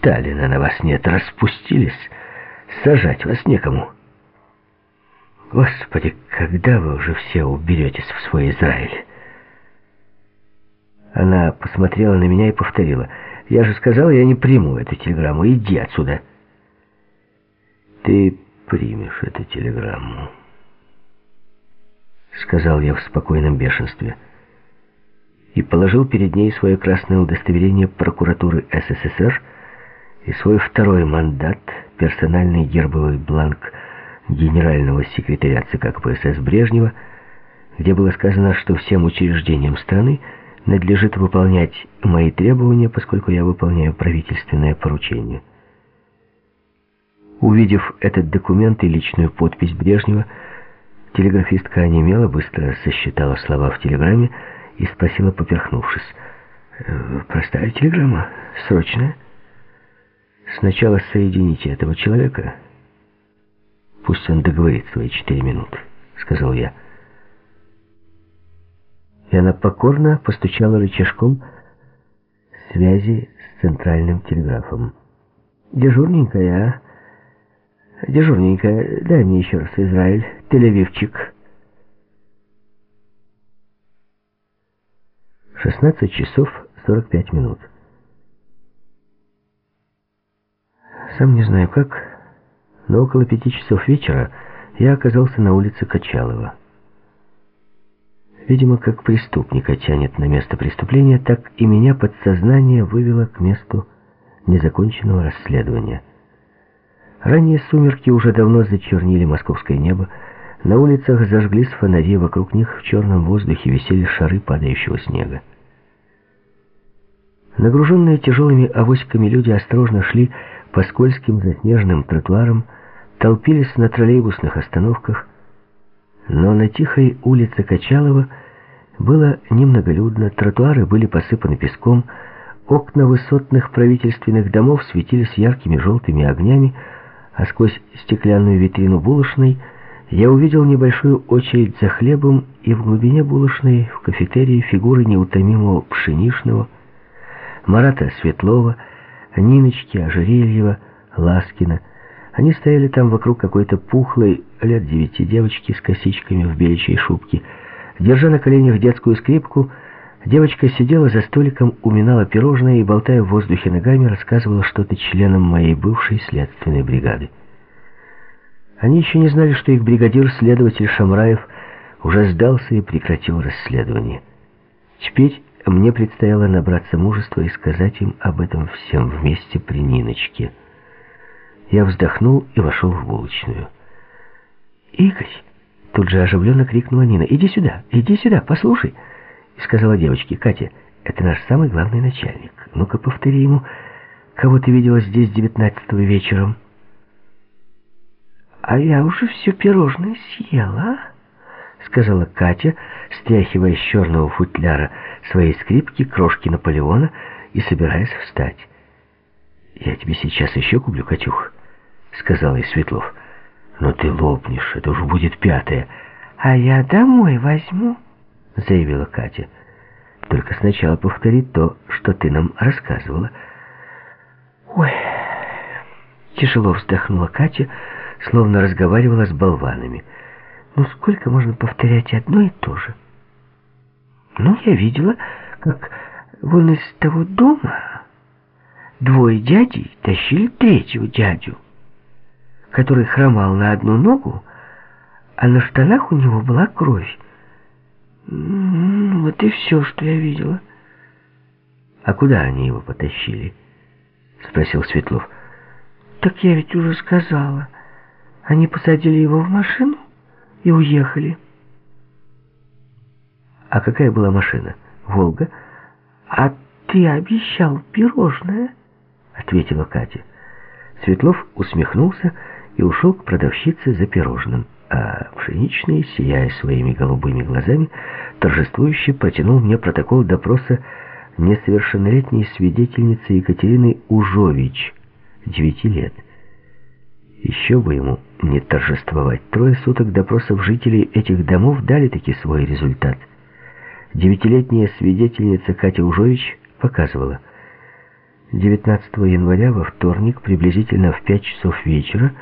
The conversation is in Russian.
Сталина на вас нет, распустились. Сажать вас некому. Господи, когда вы уже все уберетесь в свой Израиль? Она посмотрела на меня и повторила. Я же сказал, я не приму эту телеграмму. Иди отсюда. Ты примешь эту телеграмму, сказал я в спокойном бешенстве. И положил перед ней свое красное удостоверение прокуратуры СССР и свой второй мандат, персональный гербовый бланк генерального секретаря ЦК КПСС Брежнева, где было сказано, что всем учреждениям страны надлежит выполнять мои требования, поскольку я выполняю правительственное поручение. Увидев этот документ и личную подпись Брежнева, телеграфистка онемела, быстро сосчитала слова в телеграмме и спросила, поперхнувшись, «Э, «Простая телеграмма? Срочная?» «Сначала соедините этого человека. Пусть он договорит свои четыре минуты», — сказал я и она покорно постучала рычажком связи с центральным телеграфом. «Дежурненькая, а? Дежурненькая, дай мне еще раз Израиль, Тель-Авивчик». 16 часов 45 минут. Сам не знаю как, но около пяти часов вечера я оказался на улице Качалова. Видимо, как преступника тянет на место преступления, так и меня подсознание вывело к месту незаконченного расследования. Ранние сумерки уже давно зачернили московское небо, на улицах зажглись фонари, вокруг них в черном воздухе висели шары падающего снега. Нагруженные тяжелыми авоськами люди осторожно шли по скользким заснеженным тротуарам, толпились на троллейбусных остановках, но на тихой улице Качалова было немноголюдно, тротуары были посыпаны песком, окна высотных правительственных домов светились яркими желтыми огнями, а сквозь стеклянную витрину булочной я увидел небольшую очередь за хлебом и в глубине булочной в кафетерии фигуры неутомимого Пшенишного, Марата Светлова, Ниночки Ожерельева, Ласкина. Они стояли там вокруг какой-то пухлой, лет девяти девочки с косичками в беличьей шубке. Держа на коленях детскую скрипку, девочка сидела за столиком, уминала пирожное и, болтая в воздухе ногами, рассказывала что-то членам моей бывшей следственной бригады. Они еще не знали, что их бригадир, следователь Шамраев, уже сдался и прекратил расследование. Теперь мне предстояло набраться мужества и сказать им об этом всем вместе при Ниночке. Я вздохнул и вошел в булочную. «Игорь!» — тут же оживленно крикнула Нина. «Иди сюда, иди сюда, послушай!» И сказала девочке, «Катя, это наш самый главный начальник. Ну-ка, повтори ему, кого ты видела здесь девятнадцатого вечером?» «А я уже все пирожное съела», — сказала Катя, стряхивая с черного футляра своей скрипки крошки Наполеона и собираясь встать. «Я тебе сейчас еще куплю, Катюх», — сказал ей Светлов. «Но ты лопнешь, это уже будет пятое». «А я домой возьму», — заявила Катя. «Только сначала повтори то, что ты нам рассказывала». «Ой...» Тяжело вздохнула Катя, словно разговаривала с болванами. «Ну сколько можно повторять одно и то же?» «Ну, я видела, как вон из того дома двое дядей тащили третьего дядю» который хромал на одну ногу, а на штанах у него была кровь. Ну, вот и все, что я видела. «А куда они его потащили?» — спросил Светлов. «Так я ведь уже сказала. Они посадили его в машину и уехали». «А какая была машина? Волга?» «А ты обещал пирожное?» — ответила Катя. Светлов усмехнулся и ушел к продавщице за пирожным, а пшеничный, сияя своими голубыми глазами, торжествующе протянул мне протокол допроса несовершеннолетней свидетельницы Екатерины Ужович, девяти лет. Еще бы ему не торжествовать. Трое суток допросов жителей этих домов дали таки свой результат. Девятилетняя свидетельница Катя Ужович показывала. 19 января во вторник, приблизительно в 5 часов вечера,